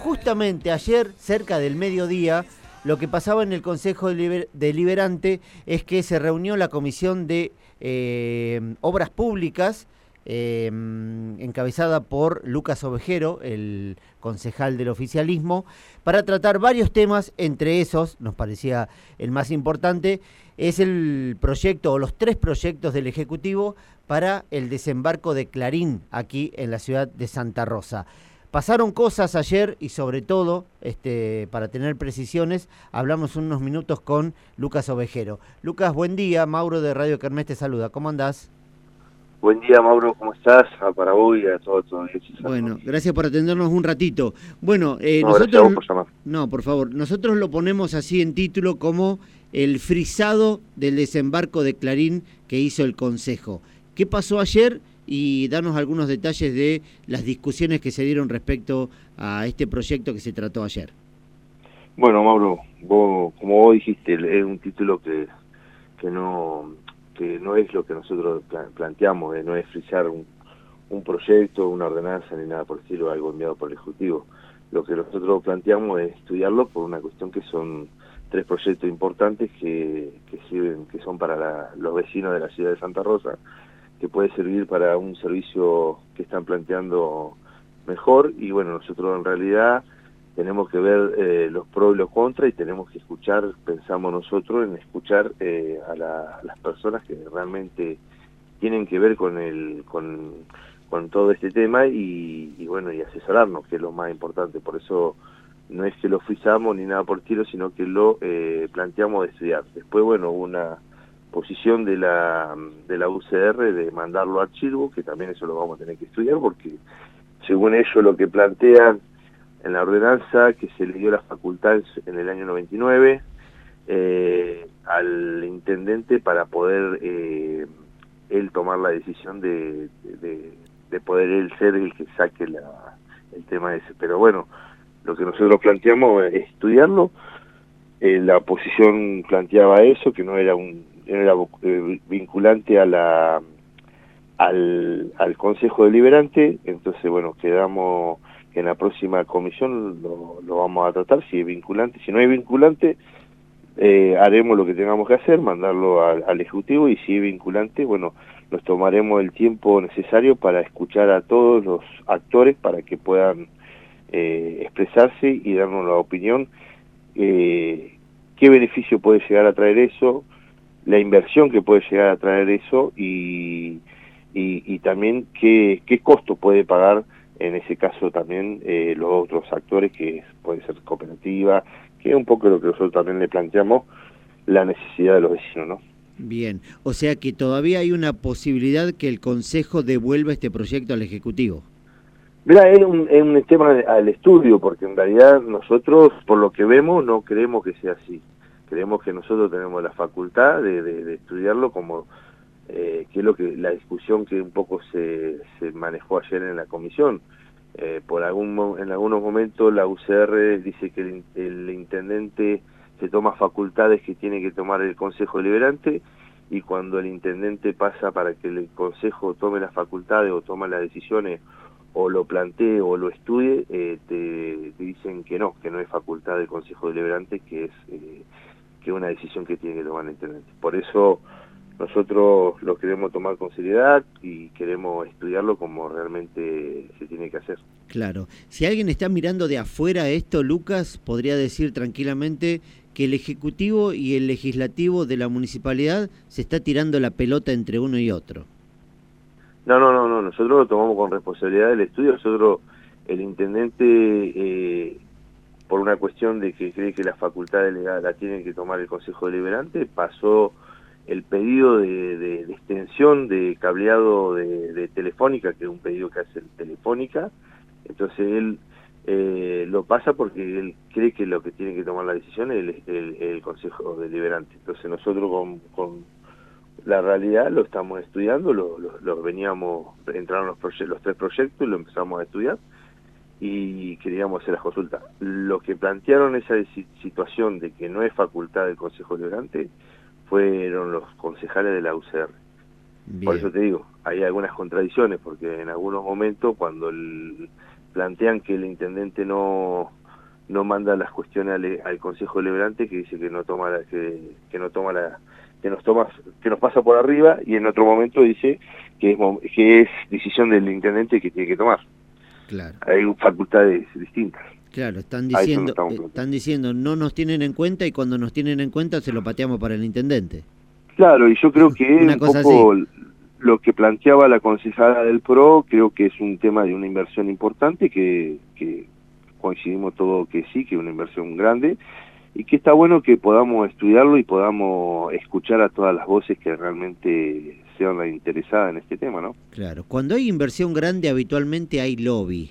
justamente ayer, cerca del mediodía, lo que pasaba en el Consejo Deliberante es que se reunió la Comisión de eh, Obras Públicas, eh, encabezada por Lucas Ovejero, el concejal del oficialismo, para tratar varios temas, entre esos, nos parecía el más importante, es el proyecto o los tres proyectos del Ejecutivo para el desembarco de Clarín aquí en la ciudad de Santa Rosa. Pasaron cosas ayer y sobre todo, este, para tener precisiones, hablamos unos minutos con Lucas Ovejero. Lucas, buen día. Mauro de Radio Kermés te saluda. ¿Cómo andás? Buen día, Mauro. ¿Cómo estás? A para hoy a todos. bueno, gracias por atendernos un ratito. Bueno, eh, nosotros... No, por favor. Nosotros lo ponemos así en título como el frisado del desembarco de Clarín que hizo el Consejo. ¿Qué pasó ayer y darnos algunos detalles de las discusiones que se dieron respecto a este proyecto que se trató ayer. Bueno, Mauro, vos, como vos dijiste, es un título que, que no que no es lo que nosotros planteamos, eh, no es frisar un, un proyecto, una ordenanza ni nada por decirlo, algo enviado por el Ejecutivo. Lo que nosotros planteamos es estudiarlo por una cuestión que son tres proyectos importantes que, que sirven, que son para los vecinos de la ciudad de Santa Rosa, que puede servir para un servicio que están planteando mejor. Y bueno, nosotros en realidad tenemos que ver eh, los pros y los contras y tenemos que escuchar, pensamos nosotros en escuchar eh, a, las personas que realmente tienen que ver con el con, con todo este tema y, bueno y asesorarnos que es lo más importante. Por eso no es que lo frisamos ni nada por tiro sino que lo eh, planteamos de estudiar. Después bueno una posición de la, de la UCR de mandarlo a archivo, que también eso lo vamos a tener que estudiar, porque según ellos lo que plantean en la ordenanza que se le dio la facultad en el año 99 eh, al intendente para poder eh, él tomar la decisión de, de, poder él ser el que saque la, el tema ese. Pero bueno, lo que nosotros planteamos es estudiarlo. Eh, la oposición planteaba eso, que no era un era eh, vinculante a la al, al Consejo Deliberante, entonces bueno, quedamos que en la próxima comisión lo, lo vamos a tratar, si es vinculante, si no es vinculante, eh, haremos lo que tengamos que hacer, mandarlo al, al, Ejecutivo y si es vinculante, bueno, nos tomaremos el tiempo necesario para escuchar a todos los actores para que puedan eh, expresarse y darnos la opinión. Eh, ¿Qué beneficio puede llegar a traer eso? La inversión que puede llegar a traer eso y, y, también qué, qué costo puede pagar en ese caso también eh, los otros actores, que puede ser cooperativa, que es un poco lo que nosotros también le planteamos, la necesidad de los vecinos, ¿no? Bien, o sea que todavía hay una posibilidad que el Consejo devuelva este proyecto al Ejecutivo. Mira, es un, es un tema al estudio, porque en realidad nosotros, por lo que vemos, no creemos que sea así creemos que nosotros tenemos la facultad de, estudiarlo como eh, que es lo que la discusión que un poco se, manejó ayer en la comisión. Eh, por algún en algunos momentos la UCR dice que el, intendente se toma facultades que tiene que tomar el consejo deliberante y cuando el intendente pasa para que el consejo tome las facultades o toma las decisiones o lo plantee o lo estudie, eh, te, dicen que no, que no es facultad del Consejo Deliberante, que es que una decisión que tiene que tomar el intendente. Por eso nosotros lo queremos tomar con seriedad y queremos estudiarlo como realmente se tiene que hacer. Claro. Si alguien está mirando de afuera esto, Lucas, podría decir tranquilamente que el Ejecutivo y el Legislativo de la Municipalidad se está tirando la pelota entre uno y otro. No, no, no, no. nosotros lo tomamos con responsabilidad del estudio. Nosotros, el intendente eh, por una cuestión de que cree que la facultad delegada la tiene que tomar el Consejo Deliberante, pasó el pedido de, extensión de cableado de, Telefónica, que es un pedido que hace Telefónica, entonces él eh, lo pasa porque él cree que lo que tiene que tomar la decisión es el, Consejo Deliberante. Entonces nosotros con, la realidad lo estamos estudiando, lo, veníamos, entraron los, los tres proyectos y lo empezamos a estudiar y queríamos hacer las consultas. Lo que plantearon esa situación de que no es facultad del Consejo Liberante fueron los concejales de la UCR. Por eso te digo, hay algunas contradicciones, porque en algunos momentos cuando plantean que el intendente no no manda las cuestiones al, Consejo Deliberante que dice que no toma la, que, que no toma la que nos toma que nos pasa por arriba y en otro momento dice que es, que es decisión del intendente que tiene que tomar. Claro. Hay facultades distintas. Claro, están diciendo, eh, están diciendo no nos tienen en cuenta y cuando nos tienen en cuenta se lo pateamos para el intendente. Claro, y yo creo que un poco lo que planteaba la concejala del PRO, creo que es un tema de una inversión importante que, que coincidimos todo que sí, que es una inversión grande y que está bueno que podamos estudiarlo y podamos escuchar a todas las voces que realmente sean las interesadas en este tema, ¿no? Claro, cuando hay inversión grande habitualmente hay lobby.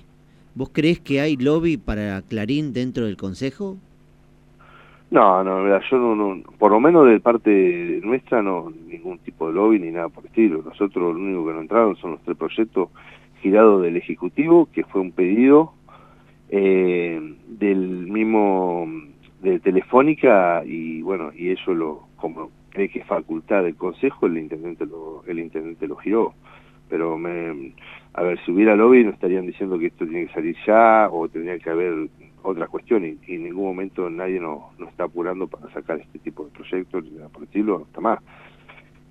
¿Vos crees que hay lobby para Clarín dentro del Consejo? No, no, yo no, no, por lo menos de parte nuestra no, ningún tipo de lobby ni nada por el estilo. Nosotros lo único que nos entraron son los tres proyectos girados del Ejecutivo, que fue un pedido eh, del mismo de Telefónica y bueno, y eso lo como cree que es facultad del Consejo, el intendente lo el intendente lo giró. Pero me, a ver, si hubiera lobby no estarían diciendo que esto tiene que salir ya o tendría que haber otras cuestiones y, en ningún momento nadie nos no está apurando para sacar este tipo de proyectos ni nada por estilo, hasta más.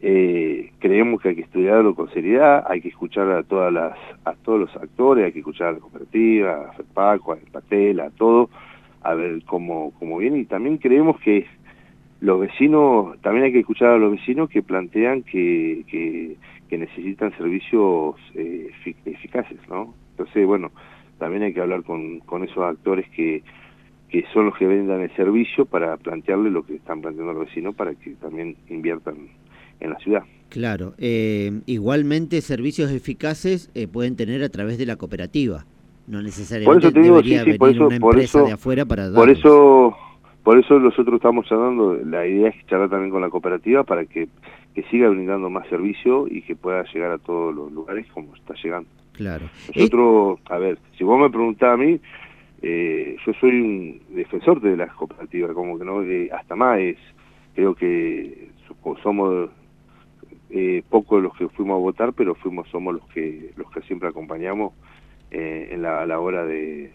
Eh, creemos que hay que estudiarlo con seriedad, hay que escuchar a todas las a todos los actores, hay que escuchar a la cooperativa, a FEPACO, a Patel, a todo, a ver cómo, cómo viene. Y también creemos que los vecinos, también hay que escuchar a los vecinos que plantean que, que, necesitan servicios eh, eficaces, ¿no? Entonces, bueno, también hay que hablar con, con esos actores que, que son los que vendan el servicio para plantearle lo que están planteando los vecinos para que también inviertan en la ciudad. Claro, eh, igualmente servicios eficaces eh, pueden tener a través de la cooperativa, no necesariamente debería venir una empresa de afuera para darlos. Por eso, por eso nosotros estamos charlando, la idea es charlar también con la cooperativa para que, que siga brindando más servicio y que pueda llegar a todos los lugares como está llegando. Claro. Nosotros, a ver, si vos me preguntás a mí, eh, yo soy un defensor de las cooperativas, como que no, hasta más es, creo que somos eh, pocos los que fuimos a votar, pero fuimos somos los que los que siempre acompañamos eh, en la, a la hora de,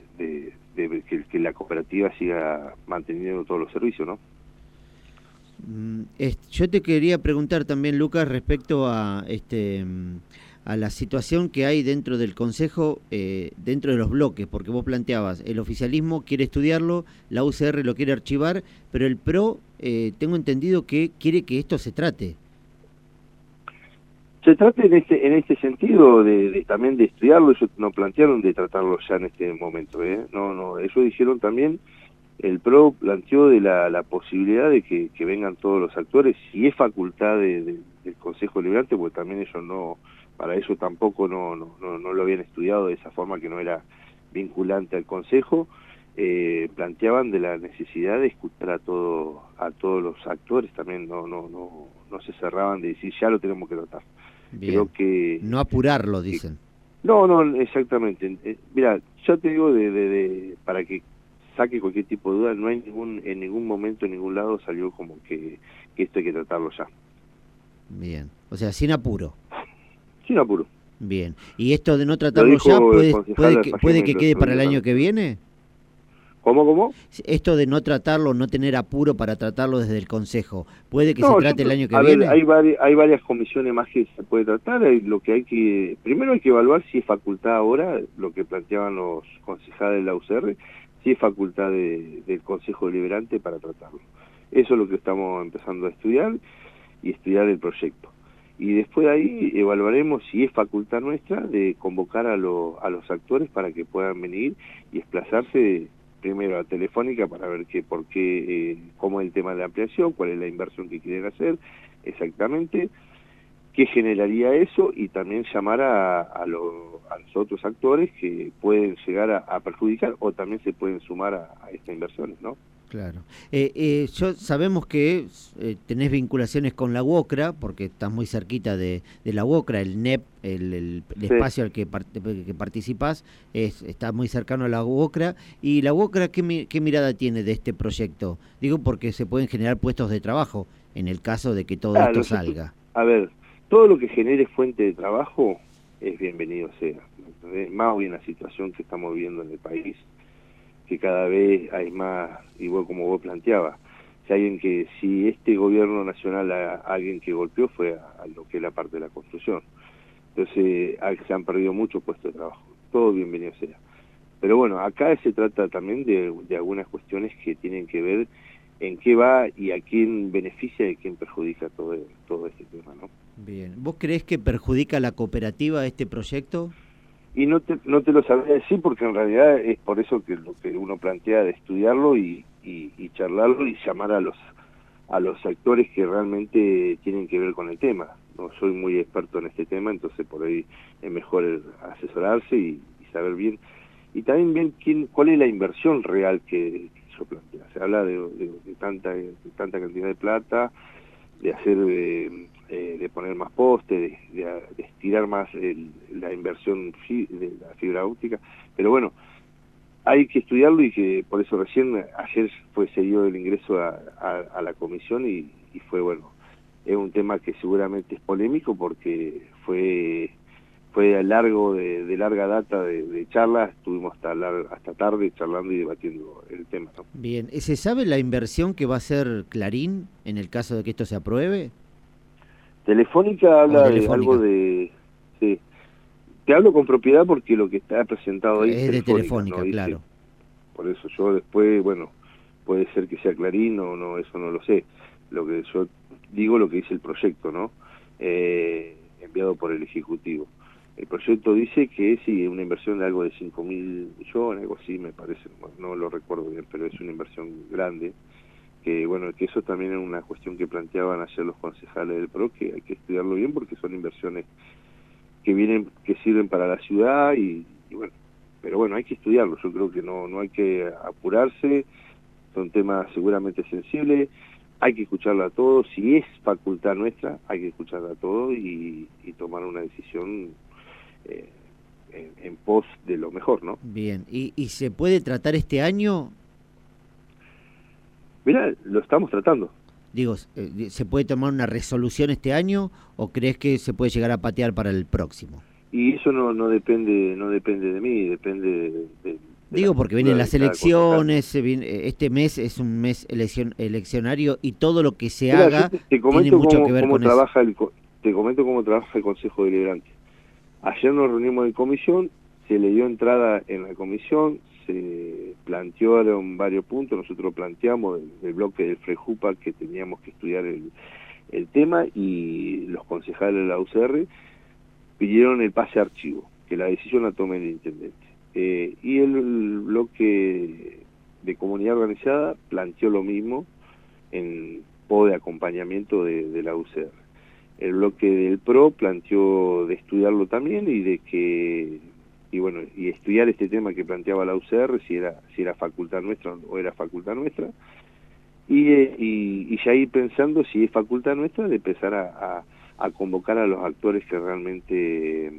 que, la cooperativa siga manteniendo todos los servicios, ¿no? Mm, yo te quería preguntar también, Lucas, respecto a este mm, a la situación que hay dentro del Consejo, eh, dentro de los bloques, porque vos planteabas, el oficialismo quiere estudiarlo, la UCR lo quiere archivar, pero el PRO, eh, tengo entendido que quiere que esto se trate se trata en este en este sentido de, también de estudiarlo ellos no plantearon de tratarlo ya en este momento ¿eh? no no ellos dijeron también el PRO planteó de la, posibilidad de que, vengan todos los actores si es facultad de, del Consejo Liberante porque también ellos no para eso tampoco no, no, no, lo habían estudiado de esa forma que no era vinculante al Consejo eh, planteaban de la necesidad de escuchar a todo a todos los actores también no no no no se cerraban de decir ya lo tenemos que tratar Creo que... No apurarlo, dicen. No, no, exactamente. Eh, mira, yo te digo de, de, para que saque cualquier tipo de duda, no hay ningún, en ningún momento, en ningún lado salió como que, esto hay que tratarlo ya. Bien, o sea, sin apuro. Sin apuro. Bien, ¿y esto de no tratarlo ya puede, puede, que, puede que quede para el año que viene? ¿Cómo, cómo? Esto de no tratarlo, no tener apuro para tratarlo desde el Consejo, ¿puede que se trate el año que viene? hay, varias, hay varias comisiones más que se puede tratar. Lo que hay que Primero hay que evaluar si es facultad ahora, lo que planteaban los concejales de la UCR, si es facultad del Consejo Deliberante para tratarlo. Eso es lo que estamos empezando a estudiar y estudiar el proyecto. Y después de ahí evaluaremos si es facultad nuestra de convocar a, a los actores para que puedan venir y desplazarse primero a Telefónica para ver qué, por qué, eh, cómo es el tema de la ampliación, cuál es la inversión que quieren hacer exactamente, qué generaría eso y también llamar a, los otros actores que pueden llegar a, perjudicar o también se pueden sumar a, a estas inversiones, ¿no? Claro. Eh, eh, yo sabemos que eh, tenés vinculaciones con la UOCRA, porque estás muy cerquita de, la UOCRA, el NEP, el, espacio al que, que participás, es, está muy cercano a la UOCRA. ¿Y la UOCRA qué, qué mirada tiene de este proyecto? Digo porque se pueden generar puestos de trabajo en el caso de que todo esto salga. A ver, todo lo que genere fuente de trabajo es bienvenido sea. más bien la situación que estamos viviendo en el país, que cada vez hay más, igual como vos planteabas, si alguien que si este gobierno nacional a, alguien que golpeó fue a, lo que es la parte de la construcción. Entonces se han perdido muchos puestos de trabajo todo bienvenido sea. Pero bueno acá se trata también de, de algunas cuestiones que tienen que ver en qué va y a quién beneficia y quién perjudica todo todo este tema no bien. Vos crees que perjudica a la cooperativa este proyecto y no te, no te lo sabría decir porque en realidad es por eso que lo que uno plantea de estudiarlo y, y, charlarlo y llamar a los a los actores que realmente tienen que ver con el tema. No soy muy experto en este tema, entonces por ahí es mejor asesorarse y, saber bien. Y también bien quién, cuál es la inversión real que, yo planteo. Se habla de, tanta, de tanta cantidad de plata, de hacer, eh, de poner más postes, de, estirar más la inversión de la fibra óptica. Pero bueno, hay que estudiarlo y que por eso recién ayer fue seguido el ingreso a, la comisión y, fue bueno es un tema que seguramente es polémico porque fue fue a largo de, larga data de, charlas estuvimos hasta hasta tarde charlando y debatiendo el tema bien se sabe la inversión que va a hacer Clarín en el caso de que esto se apruebe Telefónica habla de algo de sí te hablo con propiedad porque lo que está presentado ahí es, de Telefónica, claro. Por eso yo después, bueno, puede ser que sea Clarín o no, eso no lo sé. Lo que yo digo lo que dice el proyecto, ¿no? Eh, enviado por el Ejecutivo. El proyecto dice que sí, una inversión de algo de 5 mil millones, algo así me parece, no lo recuerdo bien, pero es una inversión grande. Que bueno, que eso también es una cuestión que planteaban ayer los concejales del PRO, que hay que estudiarlo bien porque son inversiones que vienen, que sirven para la ciudad y, bueno, pero bueno, hay que estudiarlo, yo creo que no, no hay que apurarse, son temas seguramente sensibles, hay que escucharla a todos, si es facultad nuestra, hay que escucharla a todos y, tomar una decisión eh, en, pos de lo mejor, ¿no? Bien, ¿Y, ¿y se puede tratar este año? Mira, lo estamos tratando. Digo, eh, ¿se puede tomar una resolución este año o crees que se puede llegar a patear para el próximo? Y eso no, no depende no depende de mí, depende de... Digo, porque vienen las elecciones, este mes es un mes elección, eleccionario y todo lo que se haga tiene mucho cómo, que ver cómo con trabaja El, te comento cómo trabaja el Consejo Deliberante. Ayer nos reunimos en comisión, se le dio entrada en la comisión, se plantearon varios puntos, nosotros planteamos el, bloque del FREJUPA que teníamos que estudiar el, tema y los concejales de la UCR pidieron el pase archivo, que la decisión la tome el intendente. Eh, y el, bloque de comunidad organizada planteó lo mismo en po de acompañamiento de la UCR. El bloque del PRO planteó de estudiarlo también y de que y bueno, y estudiar este tema que planteaba la UCR, si era, si era facultad nuestra o era facultad nuestra, y, eh, y, ya ir pensando si es facultad nuestra de empezar a, a, convocar a los actores que realmente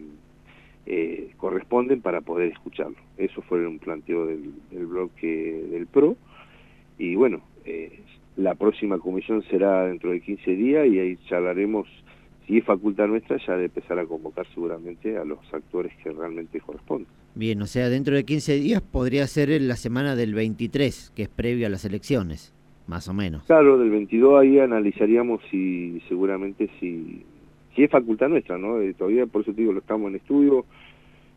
eh, corresponden para poder escucharlo. Eso fue un planteo del, del bloque del PRO, y bueno, eh, la próxima comisión será dentro de 15 días y ahí charlaremos si es facultad nuestra, ya de empezar a convocar seguramente a los actores que realmente corresponden. Bien, o sea, dentro de 15 días podría ser la semana del 23, que es previo a las elecciones, más o menos. Claro, del 22 ahí analizaríamos si seguramente si, si es facultad nuestra, ¿no? Eh, todavía, por eso te digo, lo estamos en estudio,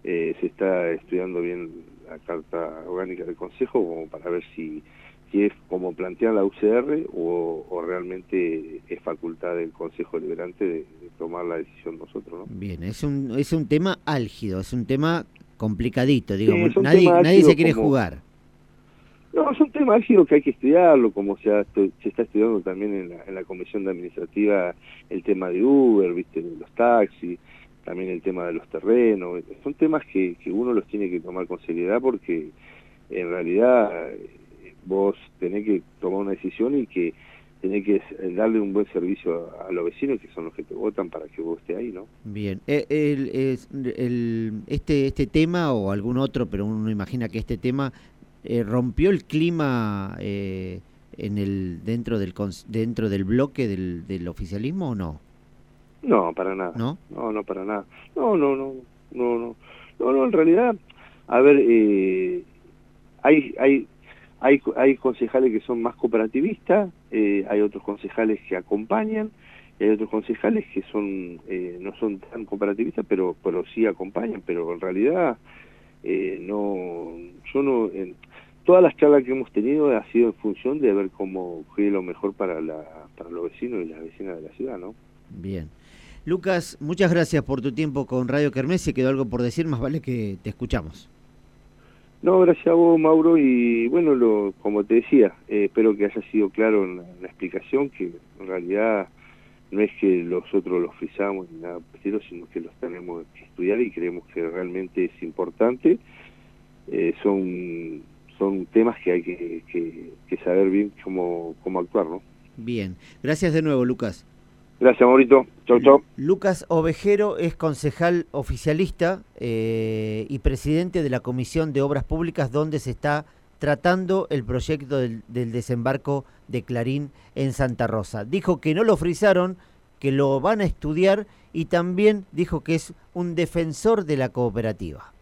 eh, se está estudiando bien la carta orgánica del Consejo como para ver si si es como plantea la UCR o, realmente es facultad del Consejo Liberante de, tomar la decisión nosotros. ¿no? Bien, es un, es un tema álgido, es un tema complicadito, digamos, nadie, nadie se quiere jugar. No, es un tema álgido que hay que estudiarlo, como se, se está estudiando también en la, en la Comisión de Administrativa el tema de Uber, viste, los taxis, también el tema de los terrenos, son temas que, que uno los tiene que tomar con seriedad porque en realidad vos tenés que tomar una decisión y que tenés que darle un buen servicio a, los vecinos que son los que te votan para que vos estés ahí, ¿no? Bien, eh, el, el, este, este tema o algún otro, pero uno imagina que este tema eh, rompió el clima eh, en el dentro del dentro del bloque del, del oficialismo o no? No, para nada. ¿No? No, no para nada. No, no, no, no, no. No, no, en realidad, a ver, eh, hay, hay, hay, hay concejales que son más cooperativistas, eh, hay otros concejales que acompañan, y hay otros concejales que son eh, no son tan cooperativistas, pero, pero sí acompañan, pero en realidad eh, no, yo no, todas las charlas que hemos tenido ha sido en función de ver cómo fue lo mejor para, la, para los vecinos y las vecinas de la ciudad, ¿no? Bien. Lucas, muchas gracias por tu tiempo con Radio Kermés. Si quedó algo por decir, más vale que te escuchamos. No, gracias a vos, Mauro, y bueno, lo, como te decía, eh, espero que haya sido claro en la, explicación, que en realidad no es que nosotros los frisamos ni nada sino que los tenemos que estudiar y creemos que realmente es importante. Eh, son, son temas que hay que, que, saber bien cómo, cómo actuar, ¿no? Bien, gracias de nuevo, Lucas. Gracias, Maurito. Chau, chau. Lucas Ovejero es concejal oficialista eh, y presidente de la Comisión de Obras Públicas donde se está tratando el proyecto del, del, desembarco de Clarín en Santa Rosa. Dijo que no lo frisaron, que lo van a estudiar y también dijo que es un defensor de la cooperativa.